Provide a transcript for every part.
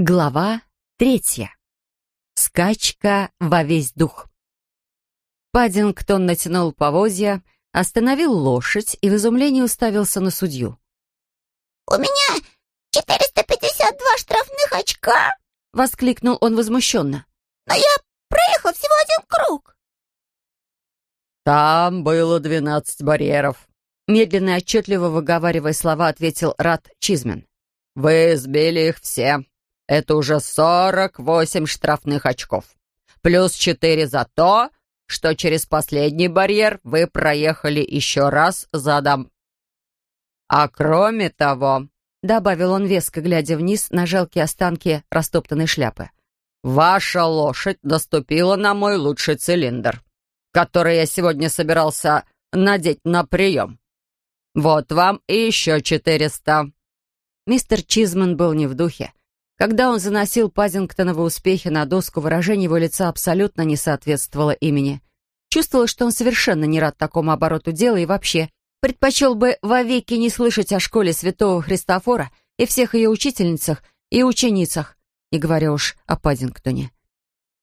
Глава третья. Скачка во весь дух. Паддингтон натянул повозья, остановил лошадь и в изумлении уставился на судью. «У меня 452 штрафных очка!» — воскликнул он возмущенно. «Но я проехал всего один круг!» «Там было двенадцать барьеров», — медленно и отчетливо выговаривая слова, ответил Рад Чизмен. «Вы сбили их все!» Это уже 48 штрафных очков. Плюс 4 за то, что через последний барьер вы проехали еще раз задом. А кроме того, добавил он веско, глядя вниз на жалкие останки растоптанной шляпы, ваша лошадь наступила на мой лучший цилиндр, который я сегодня собирался надеть на прием. Вот вам и еще четыреста. Мистер Чизман был не в духе. Когда он заносил Пазингтоновы успехи на доску, выражение его лица абсолютно не соответствовало имени. Чувствовала, что он совершенно не рад такому обороту дела и вообще предпочел бы вовеки не слышать о школе святого Христофора и всех ее учительницах и ученицах, не говоря уж о Паддингтоне.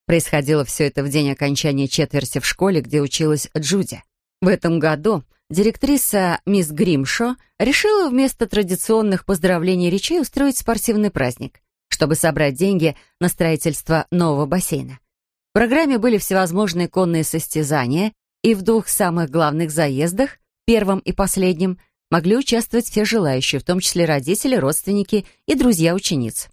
Происходило все это в день окончания четверти в школе, где училась Джуди. В этом году директриса мисс Гримшо решила вместо традиционных поздравлений речей устроить спортивный праздник чтобы собрать деньги на строительство нового бассейна. В программе были всевозможные конные состязания, и в двух самых главных заездах, первом и последнем, могли участвовать все желающие, в том числе родители, родственники и друзья учениц.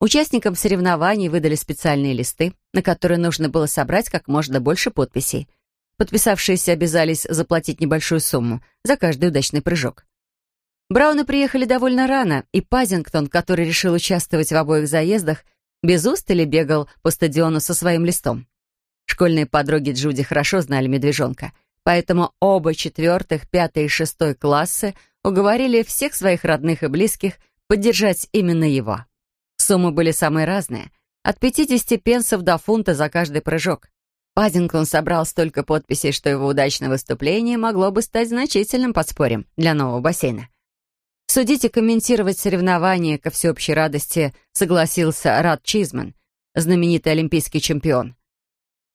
Участникам соревнований выдали специальные листы, на которые нужно было собрать как можно больше подписей. Подписавшиеся обязались заплатить небольшую сумму за каждый удачный прыжок. Брауны приехали довольно рано, и Пазингтон, который решил участвовать в обоих заездах, без устали бегал по стадиону со своим листом. Школьные подруги Джуди хорошо знали медвежонка, поэтому оба четвертых, пятый и шестой классы уговорили всех своих родных и близких поддержать именно его. Суммы были самые разные, от 50 пенсов до фунта за каждый прыжок. Паддингтон собрал столько подписей, что его удачное выступление могло бы стать значительным подспорьем для нового бассейна. Судить и комментировать соревнования ко всеобщей радости согласился Рад Чизман, знаменитый олимпийский чемпион.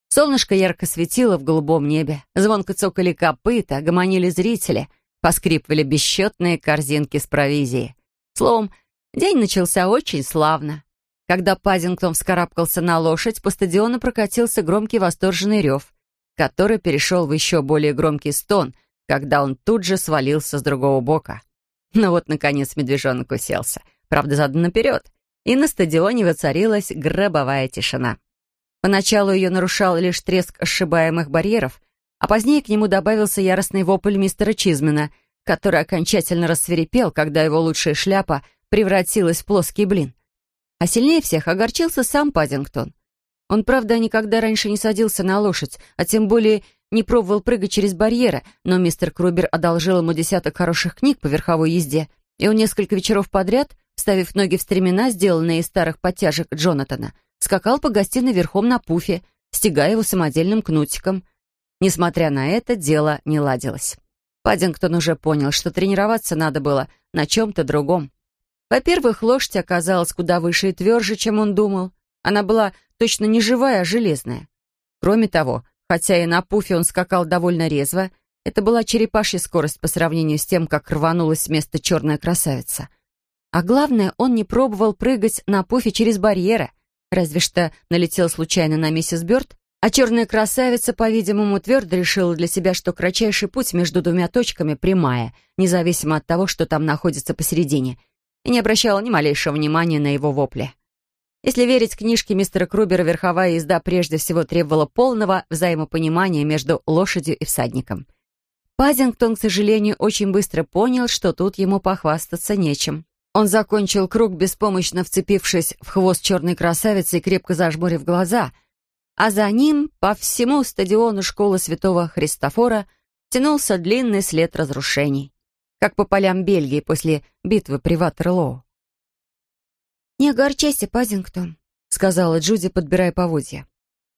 Солнышко ярко светило в голубом небе, звонко цокали копыта, гомонили зрители, поскрипывали бесчетные корзинки с провизией. Словом, день начался очень славно. Когда Паддингтон вскарабкался на лошадь, по стадиону прокатился громкий восторженный рев, который перешел в еще более громкий стон, когда он тут же свалился с другого бока. Но вот, наконец, медвежонок уселся, правда, задом наперед, и на стадионе воцарилась гробовая тишина. Поначалу ее нарушал лишь треск ошибаемых барьеров, а позднее к нему добавился яростный вопль мистера Чизмена, который окончательно рассверепел, когда его лучшая шляпа превратилась в плоский блин. А сильнее всех огорчился сам Паддингтон. Он, правда, никогда раньше не садился на лошадь, а тем более не пробовал прыгать через барьеры, но мистер Крубер одолжил ему десяток хороших книг по верховой езде, и он несколько вечеров подряд, ставив ноги в стремена, сделанные из старых подтяжек Джонатана, скакал по гостиной верхом на пуфе, стягая его самодельным кнутиком. Несмотря на это, дело не ладилось. Паддингтон уже понял, что тренироваться надо было на чем-то другом. Во-первых, лошадь оказалась куда выше и тверже, чем он думал. Она была точно не живая, а железная. Кроме того, Хотя и на пуфе он скакал довольно резво, это была черепашья скорость по сравнению с тем, как рванулась с места черная красавица. А главное, он не пробовал прыгать на пуфе через барьеры, разве что налетел случайно на миссис Бёрд, а черная красавица, по-видимому, твердо решила для себя, что кратчайший путь между двумя точками прямая, независимо от того, что там находится посередине, и не обращала ни малейшего внимания на его вопли. Если верить книжке мистера Крубера, верховая езда прежде всего требовала полного взаимопонимания между лошадью и всадником. Пазингтон, к сожалению, очень быстро понял, что тут ему похвастаться нечем. Он закончил круг, беспомощно вцепившись в хвост черной красавицы и крепко зажмурив глаза, а за ним по всему стадиону школы святого Христофора тянулся длинный след разрушений, как по полям Бельгии после битвы при Ватерлоу. «Не огорчайся, Пазингтон», — сказала Джуди, подбирая поводья.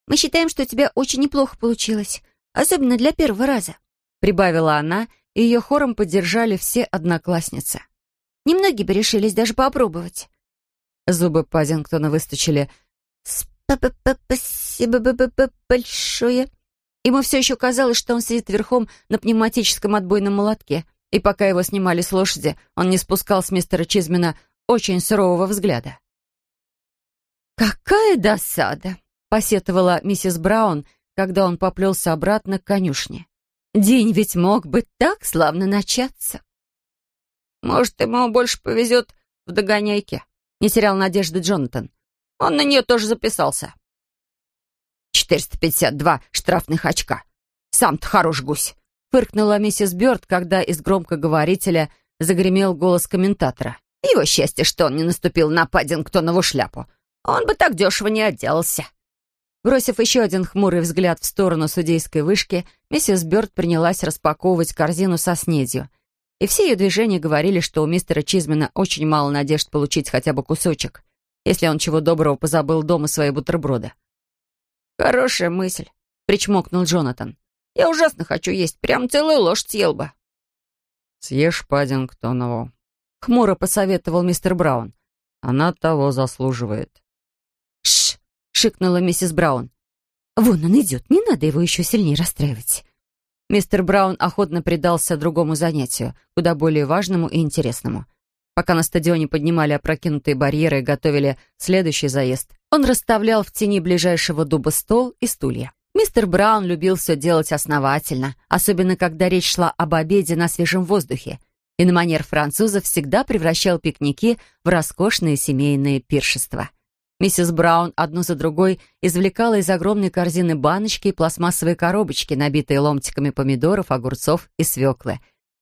«Мы считаем, что у тебя очень неплохо получилось, особенно для первого раза», — прибавила она, и ее хором поддержали все одноклассницы. «Немногие бы решились даже попробовать». Зубы Пазингтона выстучили. «Спасибо большое». Ему все еще казалось, что он сидит верхом на пневматическом отбойном молотке, и пока его снимали с лошади, он не спускал с мистера Чизмена очень сурового взгляда. «Какая досада!» — посетовала миссис Браун, когда он поплелся обратно к конюшне. «День ведь мог бы так славно начаться!» «Может, ему больше повезет в догоняйке?» — не терял надежды Джонатан. «Он на нее тоже записался». «452 штрафных очка. Сам-то хорош гусь!» — фыркнула миссис Бёрд, когда из громкоговорителя загремел голос комментатора. «Его счастье, что он не наступил на Паддингтонову шляпу. Он бы так дешево не отделался». Бросив еще один хмурый взгляд в сторону судейской вышки, миссис Бёрд принялась распаковывать корзину со снедью. И все ее движения говорили, что у мистера Чизмена очень мало надежд получить хотя бы кусочек, если он чего доброго позабыл дома свои бутерброды. «Хорошая мысль», — причмокнул Джонатан. «Я ужасно хочу есть, прям целую ложь съел бы». «Съешь Паддингтонову», — хмуро посоветовал мистер Браун. «Она того заслуживает». «Шш!» — шикнула миссис Браун. «Вон он идет, не надо его еще сильнее расстраивать». Мистер Браун охотно предался другому занятию, куда более важному и интересному. Пока на стадионе поднимали опрокинутые барьеры и готовили следующий заезд, он расставлял в тени ближайшего дуба стол и стулья. Мистер Браун любил все делать основательно, особенно когда речь шла об обеде на свежем воздухе, и на манер французов всегда превращал пикники в роскошные семейные пиршества. Миссис Браун одну за другой извлекала из огромной корзины баночки и пластмассовые коробочки, набитые ломтиками помидоров, огурцов и свеклы,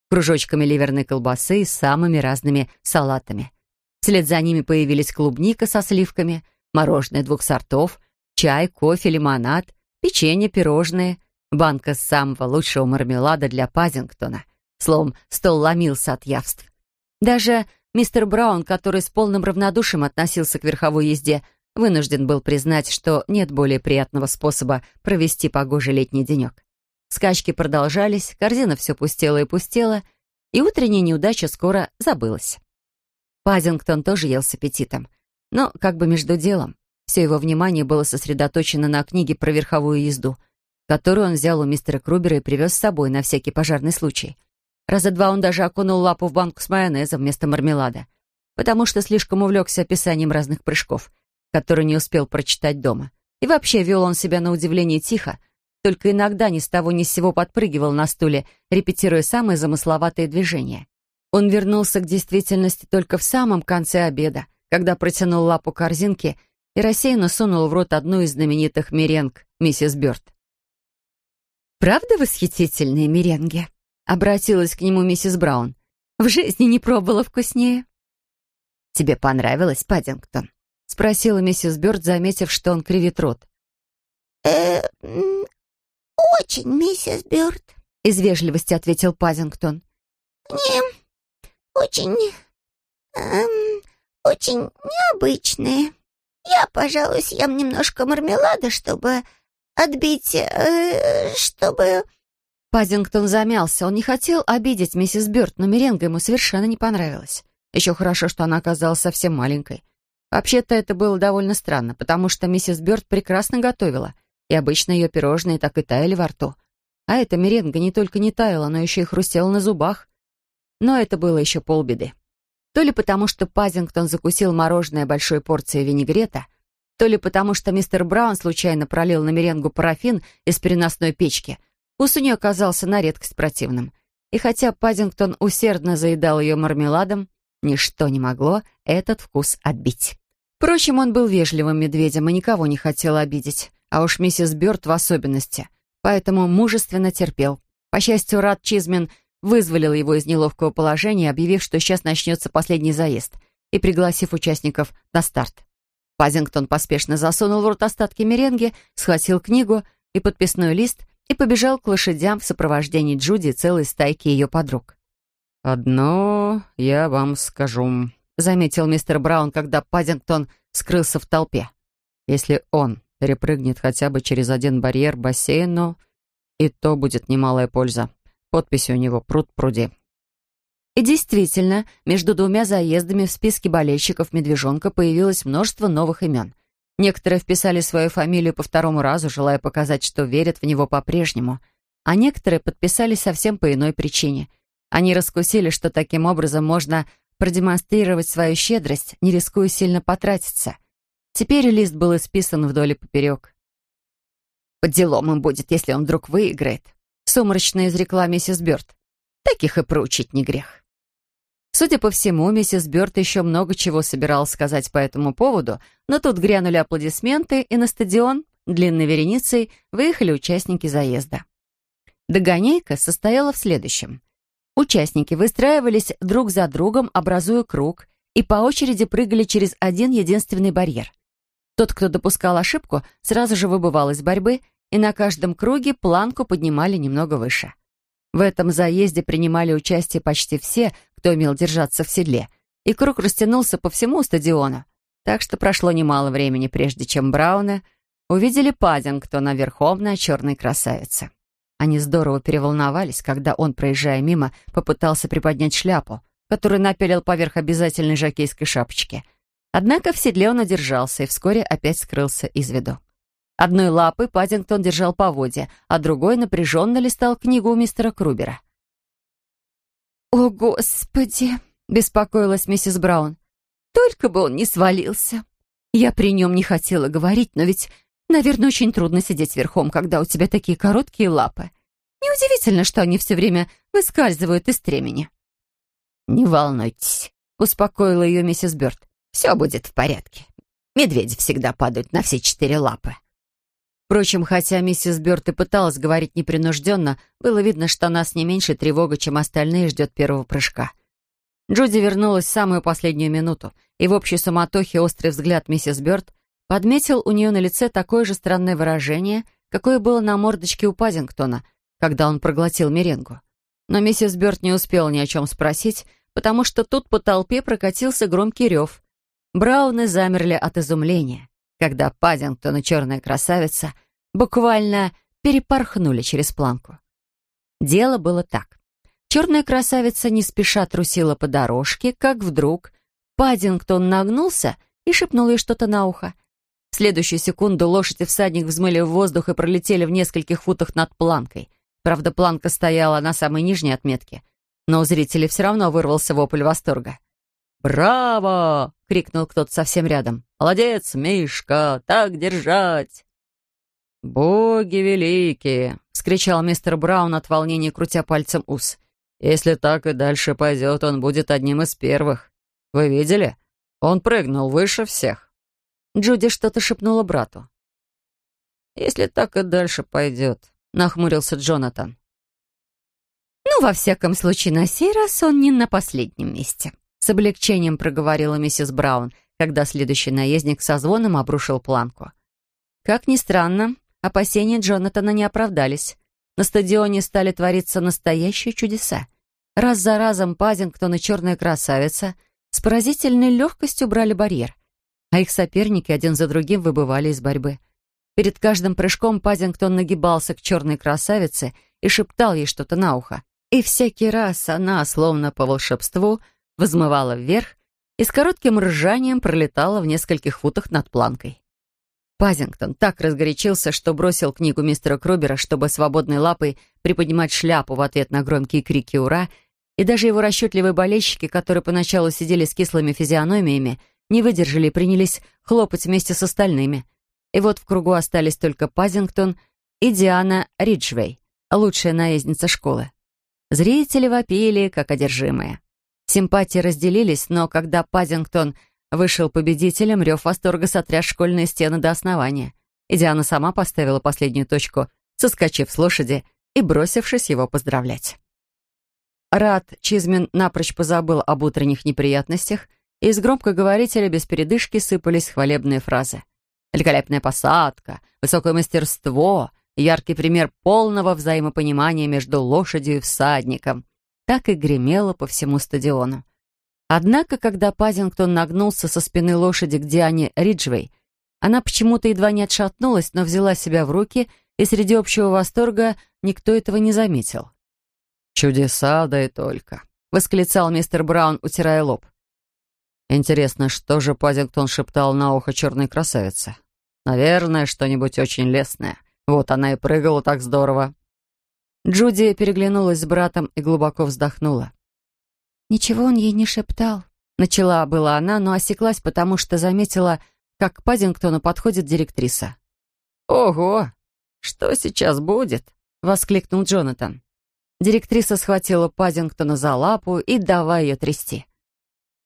кружочками ливерной колбасы и самыми разными салатами. Вслед за ними появились клубника со сливками, мороженое двух сортов, чай, кофе, лимонад, печенье, пирожные, банка самого лучшего мармелада для Пазингтона. Словом, стол ломился от явств. Даже Мистер Браун, который с полным равнодушием относился к верховой езде, вынужден был признать, что нет более приятного способа провести погожий летний денек. Скачки продолжались, корзина все пустела и пустела, и утренняя неудача скоро забылась. Пазингтон тоже ел с аппетитом, но как бы между делом. Все его внимание было сосредоточено на книге про верховую езду, которую он взял у мистера Крубера и привез с собой на всякий пожарный случай — Раза два он даже окунул лапу в банку с майонезом вместо мармелада, потому что слишком увлекся описанием разных прыжков, которые не успел прочитать дома. И вообще вел он себя на удивление тихо, только иногда ни с того ни с сего подпрыгивал на стуле, репетируя самые замысловатые движения. Он вернулся к действительности только в самом конце обеда, когда протянул лапу корзинки и рассеянно сунул в рот одну из знаменитых меренг миссис Бёрд. «Правда восхитительные меренги?» Обратилась к нему миссис Браун. «В жизни не пробовала вкуснее». «Тебе понравилось, Паддингтон?» — спросила миссис Бёрд, заметив, что он кривит рот. «Э, очень, миссис Бёрд», — из вежливости ответил Паддингтон. «Не, очень, эм, очень необычные. Я, пожалуй, съем немножко мармелада, чтобы отбить, э, чтобы...» Пазингтон замялся. Он не хотел обидеть миссис Бёрд, но меренга ему совершенно не понравилась. Еще хорошо, что она оказалась совсем маленькой. Вообще-то это было довольно странно, потому что миссис Бёрд прекрасно готовила, и обычно ее пирожные так и таяли во рту. А эта меренга не только не таяла, но еще и хрустела на зубах. Но это было еще полбеды. То ли потому, что Пазингтон закусил мороженое большой порцией винегрета, то ли потому, что мистер Браун случайно пролил на меренгу парафин из переносной печки — Вкус у нее оказался на редкость противным. И хотя Паддингтон усердно заедал ее мармеладом, ничто не могло этот вкус отбить. Впрочем, он был вежливым медведем и никого не хотел обидеть, а уж миссис Бёрд в особенности, поэтому мужественно терпел. По счастью, Рад Чизмен вызволил его из неловкого положения, объявив, что сейчас начнется последний заезд, и пригласив участников на старт. Пазингтон поспешно засунул в рот остатки меренги, схватил книгу и подписной лист и побежал к лошадям в сопровождении Джуди целой стайки ее подруг. «Одно я вам скажу», — заметил мистер Браун, когда Паддингтон скрылся в толпе. «Если он перепрыгнет хотя бы через один барьер бассейну, и то будет немалая польза. Подписи у него пруд пруди». И действительно, между двумя заездами в списке болельщиков «Медвежонка» появилось множество новых имен. Некоторые вписали свою фамилию по второму разу, желая показать, что верят в него по-прежнему, а некоторые подписались совсем по иной причине. Они раскусили, что таким образом можно продемонстрировать свою щедрость, не рискуя сильно потратиться. Теперь лист был исписан вдоль и поперек. «Под делом им будет, если он вдруг выиграет», — сумрачно изрекла миссис Бёрд. «Таких и проучить не грех». Судя по всему, миссис Бёрд еще много чего собиралась сказать по этому поводу, но тут грянули аплодисменты, и на стадион длинной вереницей выехали участники заезда. Догонейка состояла в следующем. Участники выстраивались друг за другом, образуя круг, и по очереди прыгали через один единственный барьер. Тот, кто допускал ошибку, сразу же выбывал из борьбы, и на каждом круге планку поднимали немного выше. В этом заезде принимали участие почти все, кто умел держаться в седле, и круг растянулся по всему стадиону. Так что прошло немало времени, прежде чем Брауны увидели Паддингтона верхом на черной красавице. Они здорово переволновались, когда он, проезжая мимо, попытался приподнять шляпу, которую напялил поверх обязательной жакейской шапочки. Однако в седле он одержался и вскоре опять скрылся из виду. Одной лапой Паддингтон держал поводья, а другой напряженно листал книгу у мистера Крубера. «О, Господи!» — беспокоилась миссис Браун. «Только бы он не свалился. Я при нем не хотела говорить, но ведь, наверное, очень трудно сидеть верхом, когда у тебя такие короткие лапы. Неудивительно, что они все время выскальзывают из стремени». «Не волнуйтесь», — успокоила ее миссис Бёрд. «Все будет в порядке. Медведи всегда падают на все четыре лапы». Впрочем, хотя миссис Бёрд и пыталась говорить непринужденно, было видно, что она с не меньшей тревогой, чем остальные, ждет первого прыжка. Джуди вернулась в самую последнюю минуту, и в общей суматохе острый взгляд миссис Бёрд подметил у нее на лице такое же странное выражение, какое было на мордочке у Пазингтона, когда он проглотил меренгу. Но миссис Бёрд не успела ни о чем спросить, потому что тут по толпе прокатился громкий рев. Брауны замерли от изумления когда Паддингтон и черная красавица буквально перепорхнули через планку. Дело было так. Черная красавица не спеша трусила по дорожке, как вдруг Паддингтон нагнулся и шепнул ей что-то на ухо. В следующую секунду лошадь и всадник взмыли в воздух и пролетели в нескольких футах над планкой. Правда, планка стояла на самой нижней отметке, но у зрителей все равно вырвался вопль восторга. «Браво!» — крикнул кто-то совсем рядом. «Молодец, Мишка! Так держать!» «Боги великие!» — вскричал мистер Браун от волнения, крутя пальцем ус. «Если так и дальше пойдет, он будет одним из первых. Вы видели? Он прыгнул выше всех». Джуди что-то шепнула брату. «Если так и дальше пойдет», — нахмурился Джонатан. «Ну, во всяком случае, на сей раз он не на последнем месте», с облегчением проговорила миссис Браун, когда следующий наездник со звоном обрушил планку. Как ни странно, опасения Джонатана не оправдались. На стадионе стали твориться настоящие чудеса. Раз за разом Пазингтон и черная красавица с поразительной легкостью брали барьер, а их соперники один за другим выбывали из борьбы. Перед каждым прыжком Пазингтон нагибался к черной красавице и шептал ей что-то на ухо. И всякий раз она, словно по волшебству, взмывала вверх и с коротким ржанием пролетала в нескольких футах над планкой. Пазингтон так разгорячился, что бросил книгу мистера Крубера, чтобы свободной лапой приподнимать шляпу в ответ на громкие крики «Ура!», и даже его расчетливые болельщики, которые поначалу сидели с кислыми физиономиями, не выдержали и принялись хлопать вместе с остальными. И вот в кругу остались только Пазингтон и Диана Риджвей, лучшая наездница школы. Зрители вопили, как одержимые. Симпатии разделились, но когда Пазингтон вышел победителем, рев восторга сотряс школьные стены до основания. И Диана сама поставила последнюю точку, соскочив с лошади и бросившись его поздравлять. Рад Чизмин напрочь позабыл об утренних неприятностях, и из громкоговорителя без передышки сыпались хвалебные фразы. «Великолепная посадка», «Высокое мастерство», яркий пример полного взаимопонимания между лошадью и всадником, так и гремело по всему стадиону. Однако, когда Пазингтон нагнулся со спины лошади к Диане Риджвей, она почему-то едва не отшатнулась, но взяла себя в руки, и среди общего восторга никто этого не заметил. «Чудеса, да и только», — восклицал мистер Браун, утирая лоб. Интересно, что же Паддингтон шептал на ухо черной красавице? Наверное, что-нибудь очень лестное. Вот она и прыгала так здорово. Джуди переглянулась с братом и глубоко вздохнула. «Ничего он ей не шептал», — начала была она, но осеклась, потому что заметила, как к Паддингтону подходит директриса. «Ого! Что сейчас будет?» — воскликнул Джонатан. Директриса схватила Паддингтона за лапу и давай ее трясти.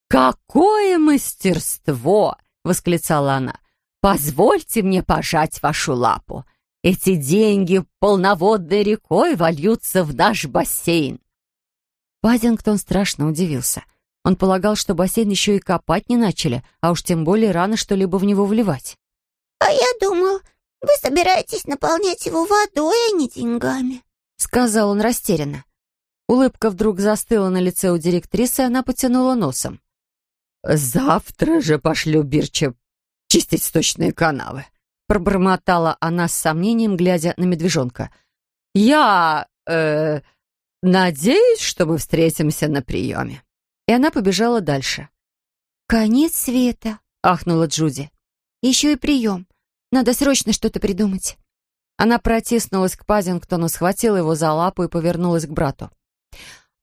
«Какое мастерство!» — восклицала она. «Позвольте мне пожать вашу лапу. Эти деньги полноводной рекой вольются в наш бассейн». Паддингтон страшно удивился. Он полагал, что бассейн еще и копать не начали, а уж тем более рано что-либо в него вливать. «А я думал, вы собираетесь наполнять его водой, а не деньгами», — сказал он растерянно. Улыбка вдруг застыла на лице у директрисы, она потянула носом. «Завтра же пошлю Бирча чистить сточные канавы», — пробормотала она с сомнением, глядя на медвежонка. «Я... э... надеюсь, что мы встретимся на приеме». И она побежала дальше. «Конец света», — ахнула Джуди. «Еще и прием. Надо срочно что-то придумать». Она протиснулась к Пазингтону, схватила его за лапу и повернулась к брату.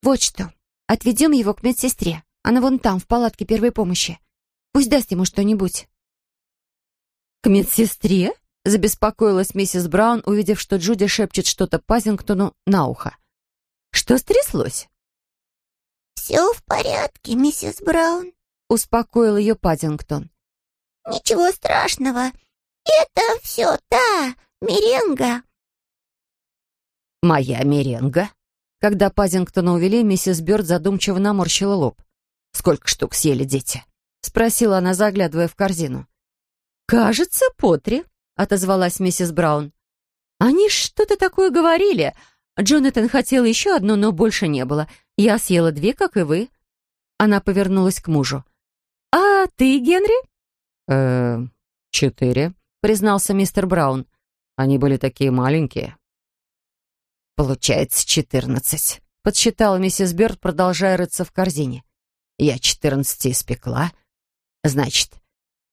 «Вот что. Отведем его к медсестре. Она вон там, в палатке первой помощи. Пусть даст ему что-нибудь». «К медсестре?» — забеспокоилась миссис Браун, увидев, что Джуди шепчет что-то Пазингтону на ухо. «Что стряслось?» «Все в порядке, миссис Браун», — успокоил ее Паддингтон. «Ничего страшного. Это все та меренга». «Моя меренга?» Когда Паддингтона увели, миссис Бёрд задумчиво наморщила лоб. «Сколько штук съели дети?» — спросила она, заглядывая в корзину. «Кажется, по три», — отозвалась миссис Браун. «Они что-то такое говорили. Джонатан хотел еще одну, но больше не было. Я съела две, как и вы». Она повернулась к мужу. «А ты, Генри?» «Э, четыре», — признался мистер Браун. «Они были такие маленькие». «Получается четырнадцать», — подсчитала миссис Бёрд, продолжая рыться в корзине. Я четырнадцати испекла. Значит,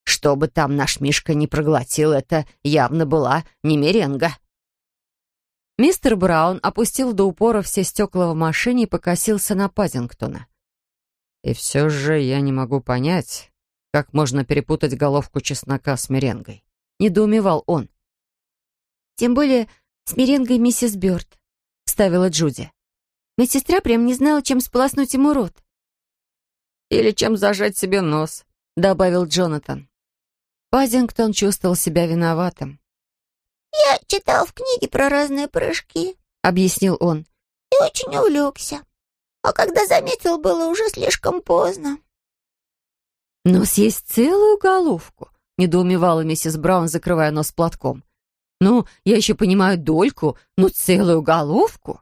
что бы там наш Мишка не проглотил, это явно была не меренга. Мистер Браун опустил до упора все стекла в машине и покосился на Паддингтона. «И все же я не могу понять, как можно перепутать головку чеснока с меренгой?» — недоумевал он. «Тем более с меренгой миссис Бёрд», — ставила Джуди. Медсестра прям не знала, чем сполоснуть ему рот. «Или чем зажать себе нос», — добавил Джонатан. Пазингтон чувствовал себя виноватым. «Я читал в книге про разные прыжки», — объяснил он. «И очень увлекся. А когда заметил, было уже слишком поздно». «Но съесть целую головку», — недоумевала миссис Браун, закрывая нос платком. «Ну, я еще понимаю дольку, но целую головку?»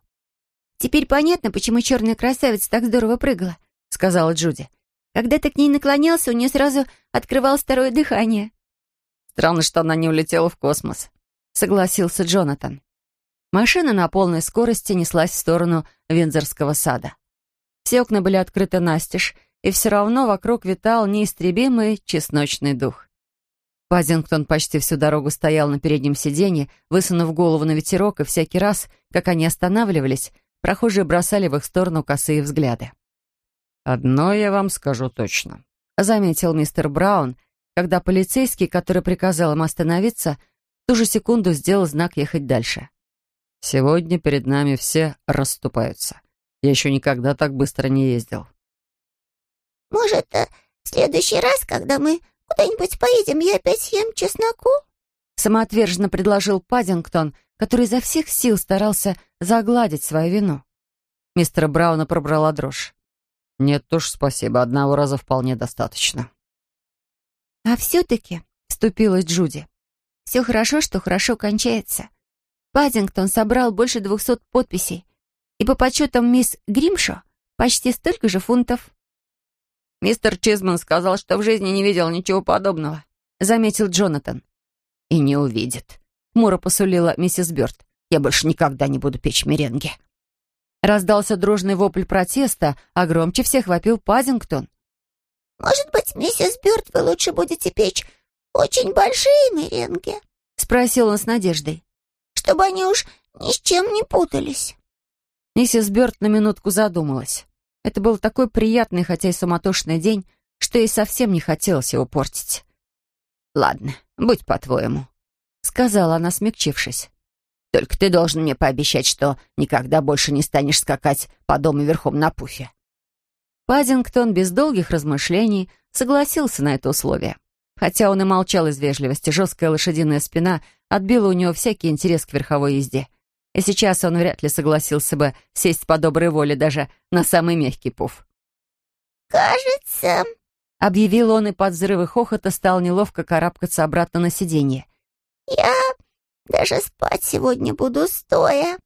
«Теперь понятно, почему черная красавица так здорово прыгала», — сказала Джуди. Когда ты к ней наклонялся, у нее сразу открывалось второе дыхание. Странно, что она не улетела в космос, согласился Джонатан. Машина на полной скорости неслась в сторону Виндзорского сада. Все окна были открыты настежь, и все равно вокруг витал неистребимый чесночный дух. Паддингтон почти всю дорогу стоял на переднем сиденье, высунув голову на ветерок, и всякий раз, как они останавливались, прохожие бросали в их сторону косые взгляды. «Одно я вам скажу точно», — заметил мистер Браун, когда полицейский, который приказал им остановиться, в ту же секунду сделал знак ехать дальше. «Сегодня перед нами все расступаются. Я еще никогда так быстро не ездил». «Может, э, в следующий раз, когда мы куда-нибудь поедем, я опять съем чесноку?» Самоотверженно предложил Паддингтон, который изо всех сил старался загладить свою вину. Мистера Брауна пробрала дрожь. «Нет уж, спасибо, одного раза вполне достаточно». «А все-таки», — вступилась Джуди, — «все хорошо, что хорошо кончается. Паддингтон собрал больше двухсот подписей, и по подсчетам мисс Гримшо почти столько же фунтов». «Мистер Чизман сказал, что в жизни не видел ничего подобного», — заметил Джонатан. «И не увидит», — хмуро посулила миссис Бёрд. «Я больше никогда не буду печь меренги». Раздался дружный вопль протеста, а громче всех вопил Пазингтон. «Может быть, миссис Бёрд, вы лучше будете печь очень большие меренги?» — спросил он с надеждой. «Чтобы они уж ни с чем не путались». Миссис Бёрд на минутку задумалась. Это был такой приятный, хотя и суматошный день, что ей совсем не хотелось его портить. «Ладно, будь по-твоему», — сказала она, смягчившись. «Только ты должен мне пообещать, что никогда больше не станешь скакать по дому верхом на пуфе». Паддингтон без долгих размышлений согласился на это условие. Хотя он и молчал из вежливости, жесткая лошадиная спина отбила у него всякий интерес к верховой езде. И сейчас он вряд ли согласился бы сесть по доброй воле даже на самый мягкий пуф. «Кажется...» — объявил он, и под взрывы хохота стал неловко карабкаться обратно на сиденье. «Я даже спать сегодня буду стоя».